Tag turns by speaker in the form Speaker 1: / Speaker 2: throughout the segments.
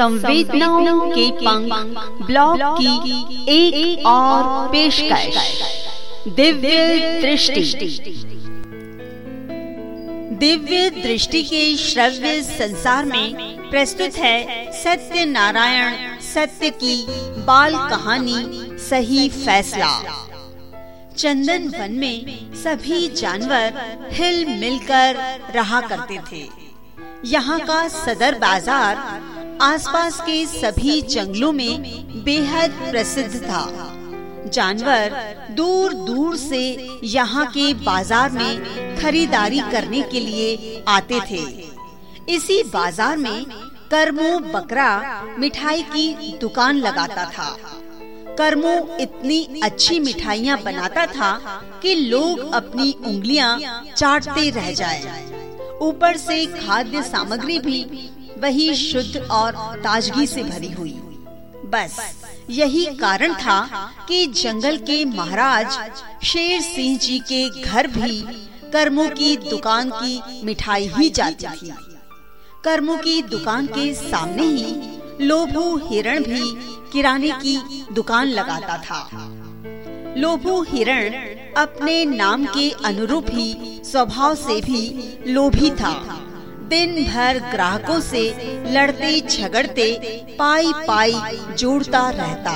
Speaker 1: संवेदनाओं के पंख ब्लॉग की एक, एक और पेशकश। दिव्य दृष्टि। दिव्य दृष्टि के श्रव्य संसार में प्रस्तुत है सत्य नारायण सत्य की बाल कहानी सही फैसला। चंदन वन में सभी जानवर हिल मिलकर रहा करते थे। यहाँ का सदर बाज़ार आसपास के सभी जंगलों में बेहद प्रसिद्ध था। जानवर दूर दूर से यहाँ के बाज़ार में खरीदारी करने के लिए आते थे। इसी बाज़ार में कर्मो बकरा मिठाई की दुकान लगाता था। कर्मो इतनी अच्छी मिठाइयाँ बनाता था कि लोग अपनी उंगलियाँ चाटते रह जाए। ऊपर से खाद्य सामग्री भी वही शुद्ध और ताजगी से भरी हुई। बस यही कारण था कि जंगल के महाराज शेर सिंह जी के घर भी कर्मों की दुकान की मिठाई ही जाती थी। कर्मों की दुकान के सामने ही लोभू हिरण भी किराने की दुकान लगाता था। लोभू हिरण अपने नाम के अनुरूप ही स्वभाव से भी लोभी था। दिन भर ग्राहकों से लड़ते झगड़ते पाई पाई जोड़ता रहता।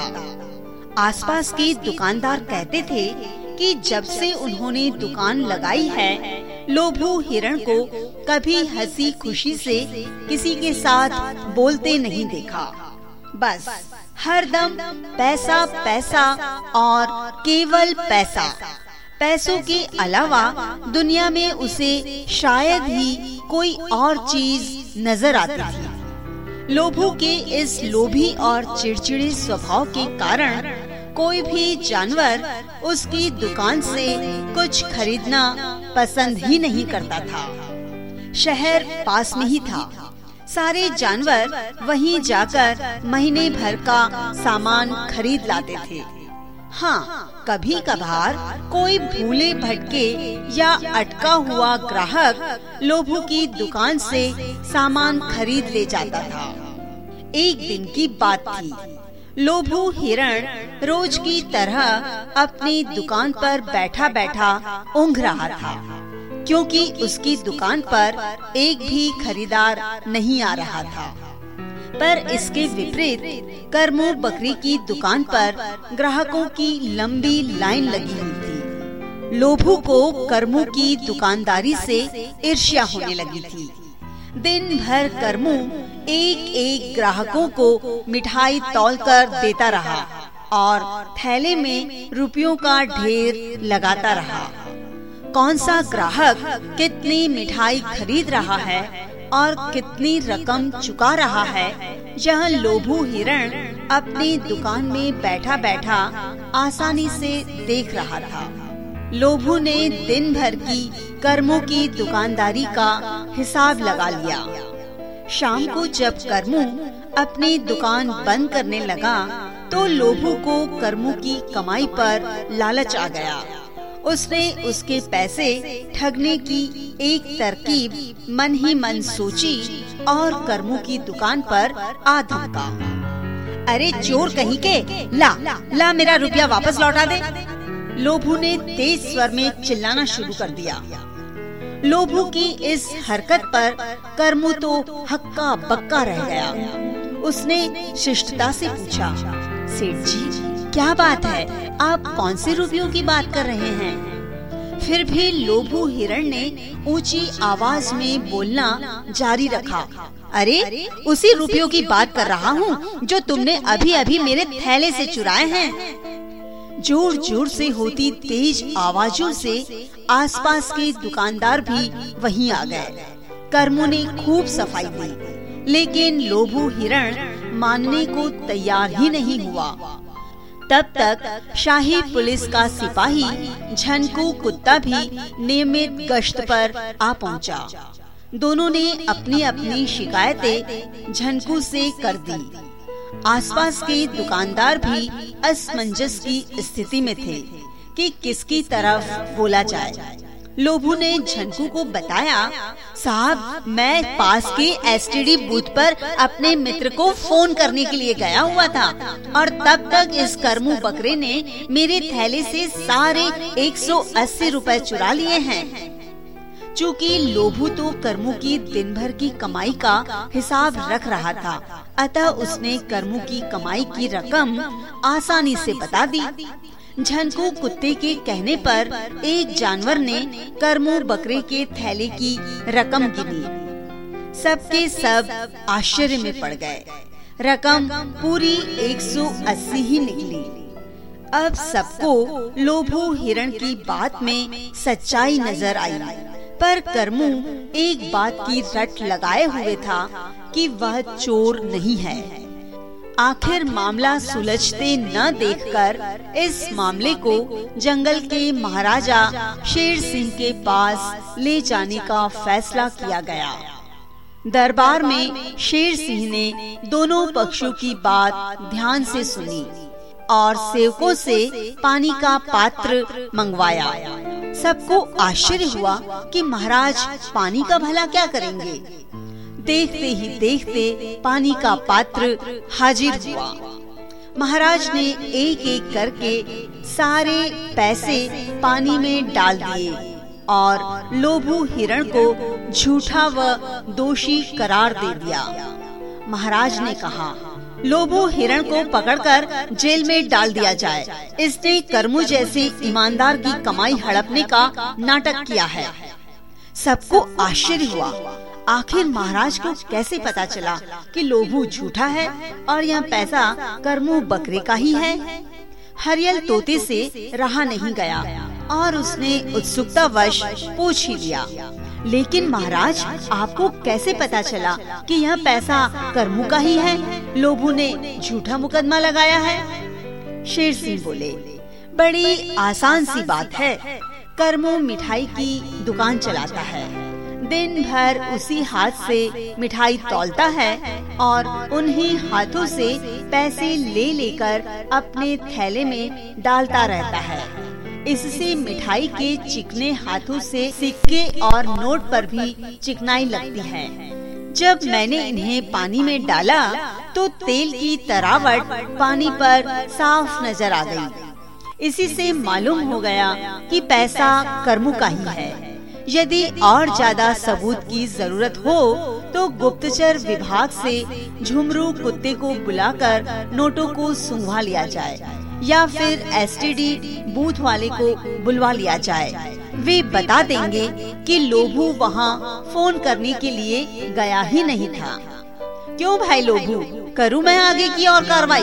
Speaker 1: आसपास के दुकानदार कहते थे कि जब से उन्होंने दुकान लगाई है, लोभू हिरण को कभी हँसी खुशी से किसी के साथ बोलते नहीं देखा। बस हर दम पैसा पैसा और केवल पैसा। पैसों के अलावा दुनिया में उसे शायद ही कोई और चीज़ नज़र आती थी। लोभों के इस लोभी और चिड़चिड़े स्वभाव के कारण कोई भी जानवर उसकी दुकान से कुछ खरीदना पसंद ही नहीं करता था। शहर पास में ही था। सारे जानवर वहीं जाकर महीने भर का सामान खरीद लाते थे। हाँ कभी कभार कोई भूले भटके या अटका हुआ ग्राहक लोभू की दुकान से सामान खरीद ले जाता था। एक दिन की बात थी। लोभू हिरण रोज की तरह अपनी दुकान पर बैठा बैठा ऊँघ रहा था, क्योंकि उसकी दुकान पर एक भी खरीदार नहीं आ रहा था। पर इसके विपरीत करमू बकरी की दुकान पर ग्राहकों की लंबी लाइन लगी हुई थी। लोभू को करमू की दुकानदारी से ईर्ष्या होने लगी थी। दिन भर करमू एक एक ग्राहकों को मिठाई तौल कर देता रहा और थैले में रुपयों का ढेर लगाता रहा। कौन सा ग्राहक कितनी मिठाई खरीद रहा है और कितनी रकम चुका रहा है। यह लोभू हिरण अपनी दुकान में बैठा बैठा आसानी से देख रहा था। लोभू ने दिन भर की कर्मों की दुकानदारी का हिसाब लगा लिया। शाम को जब कर्मू अपनी दुकान बंद करने लगा तो लोभू को कर्मू की कमाई पर लालच आ गया। उसने उसके पैसे ठगने की एक तरकीब, मन ही मन सोची और कर्मू की दुकान पर आ धमका। अरे चोर कहीं के, ला ला मेरा रुपया वापस लौटा दे। लोभू ने तेज स्वर में चिल्लाना शुरू कर दिया। लोभू की इस हरकत पर कर्मू तो हक्का बक्का रह गया। उसने शिष्टता से पूछा, सेठ जी क्या बात है? आप कौन से रुपयों की बात कर रहे हैं? फिर भी लोभू हिरण ने ऊँची आवाज़ में बोलना जारी रखा। अरे, उसी रुपयों की बात कर रहा हूँ जो तुमने अभी अभी मेरे थैले से चुराए हैं। ज़ोर ज़ोर से होती तेज आवाजों से आसपास के दुकानदार भी वहीं आ गए। कर्मो ने खूब सफ़ाई दी, लेकिन लोभू हिरण मानने को तैयार ही नहीं हुआ। तब तक शाही पुलिस का सिपाही, झनकू कुत्ता भी नियमित गश्त पर आ पहुँचा। दोनों ने अपनी अपनी शिकायतें झनकू से कर दी आसपास के दुकानदार भी असमंजस की स्थिति में थे कि किसकी तरफ़ बोला जाए लोभू ने झनकू को बताया, साहब, मैं पास के एसटीडी बूथ पर अपने मित्र को फ़ोन करने के लिए गया हुआ था और तब तक इस करमू बकरे ने मेरे थैले से सारे 180 रुपए चुरा लिए हैं। चूँकि लोभू तो कर्मू की दिन भर की कमाई का हिसाब रख रहा था, अतः उसने कर्मू की कमाई की रकम आसानी से बता दी। झनकू कुत्ते के कहने पर एक जानवर ने करमू बकरे के थैले की रकम गिनी। सबके सब आश्चर्य में पड़ गए। रकम पूरी 180 ही निकली। अब सबको लोभो हिरण की बात में सच्चाई नज़र आई। पर करमू एक बात की रट लगाए हुए था कि वह चोर नहीं है। आखिर मामला सुलझते न देखकर इस मामले को जंगल के महाराजा शेर सिंह के पास ले जाने का फैसला किया गया। दरबार में शेर सिंह ने दोनों पक्षों की बात ध्यान से सुनी और सेवकों से पानी का पात्र मंगवाया। सबको आश्चर्य हुआ कि महाराज पानी का भला क्या करेंगे। देखते ही देखते पानी का पात्र हाजिर हुआ। महाराज ने एक एक करके सारे पैसे पानी में डाल दिए और लोभू हिरण को झूठा व दोषी करार दे दिया। महाराज ने कहा, लोभू हिरण को पकड़कर जेल में डाल दिया जाए। इसने कर्मू जैसे ईमानदार की कमाई हड़पने का नाटक किया है। सबको आश्चर्य हुआ। आखिर महाराज को कैसे पता चला कि लोभू झूठा है और यह पैसा करमू बकरे का ही है? हरियल तोते से रहा नहीं गया और उसने उत्सुकता वश पूछ ही लिया, लेकिन महाराज, आपको कैसे पता चला कि यह पैसा करमू का ही है? लोभू ने झूठा मुकदमा लगाया है? शेर सिंह बोले, बड़ी आसान सी बात है। करमू मिठाई की दुकान चलाता है। दिन भर उसी हाथ से मिठाई तौलता है और उन्हीं हाथों से पैसे ले लेकर अपने थैले में डालता रहता है। इससे मिठाई के चिकने हाथों से सिक्के और नोट पर भी चिकनाई लगती है। जब मैंने इन्हें पानी में डाला तो तेल की तरावट पानी पर साफ़ नज़र आ गई। इसी से मालूम हो गया कि पैसा कर्मू का ही है। यदि और ज़्यादा सबूत की ज़रूरत हो तो गुप्तचर विभाग से झुमरू कुत्ते को बुलाकर नोटों को सुंघवा लिया जाए, या फिर एसटीडी बूथ वाले को बुलवा लिया जाए। वे बता देंगे कि लोभू वहाँ फ़ोन करने के लिए गया ही नहीं था। क्यों भाई लोभू? करूँ मैं आगे की और कार्रवाई?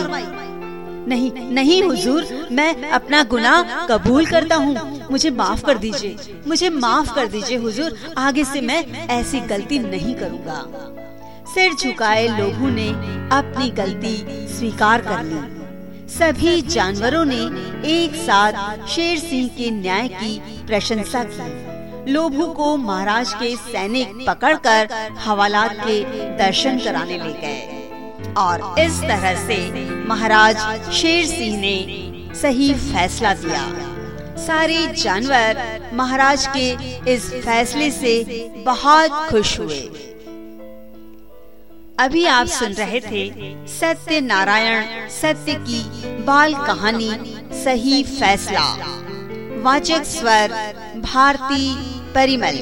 Speaker 1: नहीं नहीं हुजूर मैं अपना गुनाह कबूल करता हूँ। मुझे माफ़ कर दीजिए। मुझे माफ़ कर दीजिए हुजूर। आगे से मैं ऐसी गलती नहीं करूँगा। सिर झुकाए लोगों ने अपनी गलती स्वीकार कर ली। सभी जानवरों ने एक साथ शेर सिंह के न्याय की प्रशंसा की। लोभू को महाराज के सैनिक पकड़कर हवालात के दर्शन कराने ले गए। और इस तरह से महाराज शेर सिंह ने सही फैसला दिया। सारे जानवर महाराज के इस फैसले से बहुत खुश हुए। अभी आप सुन रहे थे सत्य नारायण, सत्य की बाल कहानी, सही फैसला। वाचक स्वर भारती परिमल।